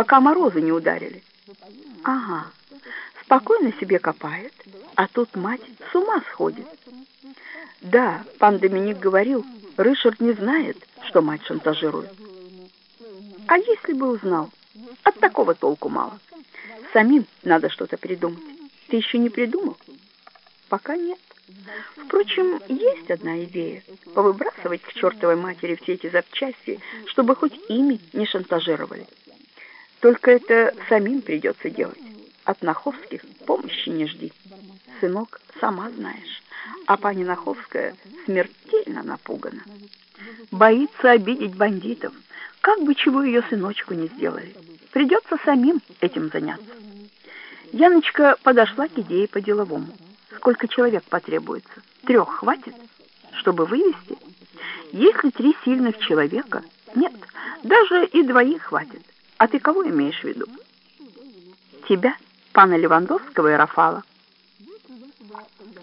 пока морозы не ударили. Ага, спокойно себе копает, а тут мать с ума сходит. Да, пан Доминик говорил, Рышард не знает, что мать шантажирует. А если бы узнал? От такого толку мало. Самим надо что-то придумать. Ты еще не придумал? Пока нет. Впрочем, есть одна идея — повыбрасывать к чертовой матери все эти запчасти, чтобы хоть ими не шантажировали. Только это самим придется делать. От Наховских помощи не жди. Сынок, сама знаешь. А пани Наховская смертельно напугана. Боится обидеть бандитов. Как бы чего ее сыночку не сделали. Придется самим этим заняться. Яночка подошла к идее по-деловому. Сколько человек потребуется? Трех хватит, чтобы вывести? Если три сильных человека? Нет, даже и двоих хватит. А ты кого имеешь в виду? Тебя, пана Левандовского и Рафала.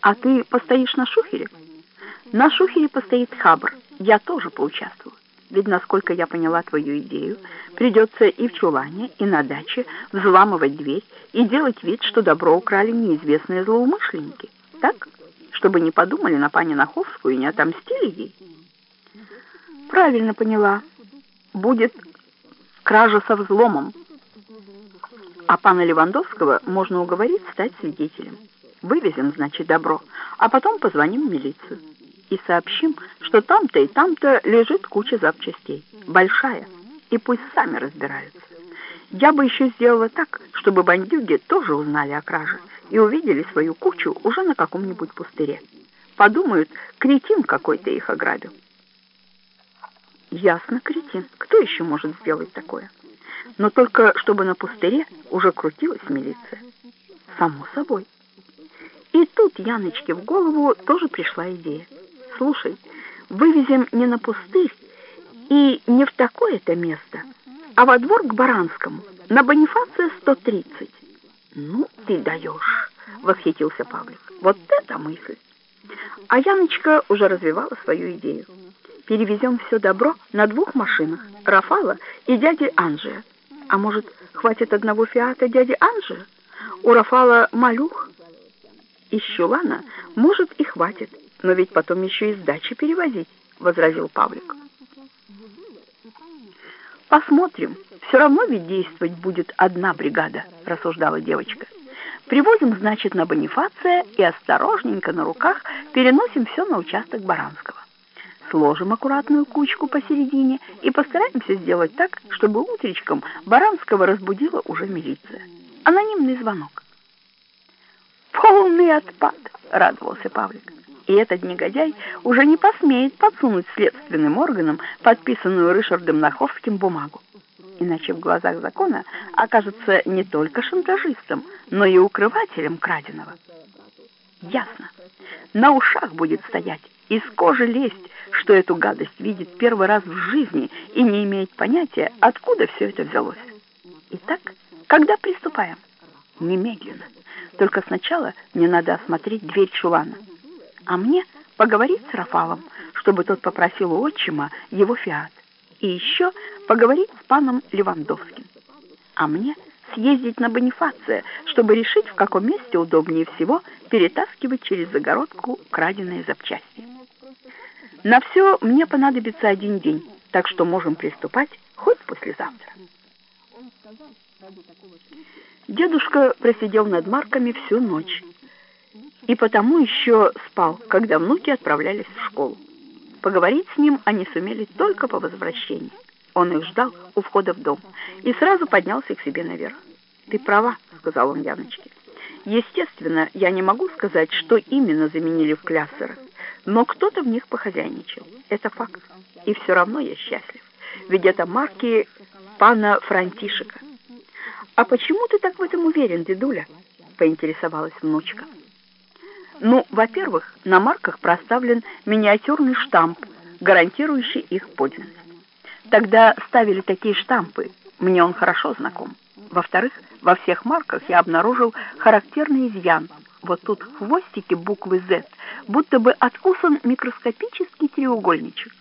А ты постоишь на шухере? На шухере постоит Хабр. Я тоже поучаствую. Ведь, насколько я поняла твою идею, придется и в чулане, и на даче взламывать дверь и делать вид, что добро украли неизвестные злоумышленники. Так? Чтобы не подумали на пани Наховскую и не отомстили ей. Правильно поняла. Будет кража со взломом. А пана Левандовского можно уговорить стать свидетелем. Вывезем, значит, добро, а потом позвоним в милицию и сообщим, что там-то и там-то лежит куча запчастей, большая, и пусть сами разбираются. Я бы еще сделала так, чтобы бандюги тоже узнали о краже и увидели свою кучу уже на каком-нибудь пустыре. Подумают, кретин какой-то их ограбил. Ясно, кретин. Кто еще может сделать такое? Но только чтобы на пустыре уже крутилась милиция. Само собой. И тут Яночке в голову тоже пришла идея. Слушай, вывезем не на пустырь и не в такое-то место, а во двор к Баранскому, на Бонифация 130. Ну, ты даешь, восхитился Павлик. Вот это мысль. А Яночка уже развивала свою идею. Перевезем все добро на двух машинах, Рафала и дяди Анжия. А может, хватит одного фиата дяди Анжия? У Рафала малюх. Из чулана, может, и хватит. Но ведь потом еще и сдачи перевозить, возразил Павлик. Посмотрим. Все равно ведь действовать будет одна бригада, рассуждала девочка. Привозим, значит, на Бонифация и осторожненько на руках переносим все на участок Баранского. Сложим аккуратную кучку посередине и постараемся сделать так, чтобы утречком Баранского разбудила уже милиция. Анонимный звонок. «Полный отпад!» — радовался Павлик и этот негодяй уже не посмеет подсунуть следственным органам подписанную Ришардом Наховским бумагу. Иначе в глазах закона окажется не только шантажистом, но и укрывателем краденого. Ясно. На ушах будет стоять, из кожи лезть, что эту гадость видит первый раз в жизни и не имеет понятия, откуда все это взялось. Итак, когда приступаем? Немедленно. Только сначала мне надо осмотреть дверь чулана а мне поговорить с Рафалом, чтобы тот попросил у отчима его фиат, и еще поговорить с паном Левандовским. А мне съездить на Бонифация, чтобы решить, в каком месте удобнее всего перетаскивать через загородку краденые запчасти. На все мне понадобится один день, так что можем приступать хоть послезавтра. Дедушка просидел над марками всю ночь, и потому еще спал, когда внуки отправлялись в школу. Поговорить с ним они сумели только по возвращении. Он их ждал у входа в дом и сразу поднялся к себе наверх. «Ты права», — сказал он Яночке. «Естественно, я не могу сказать, что именно заменили в кляссерах, но кто-то в них похозяйничал. Это факт. И все равно я счастлив. Ведь это марки пана Франтишека». «А почему ты так в этом уверен, дедуля?» — поинтересовалась внучка. Ну, во-первых, на марках проставлен миниатюрный штамп, гарантирующий их подлинность. Тогда ставили такие штампы, мне он хорошо знаком. Во-вторых, во всех марках я обнаружил характерный изъян. Вот тут в хвостике буквы Z будто бы откусан микроскопический треугольничек.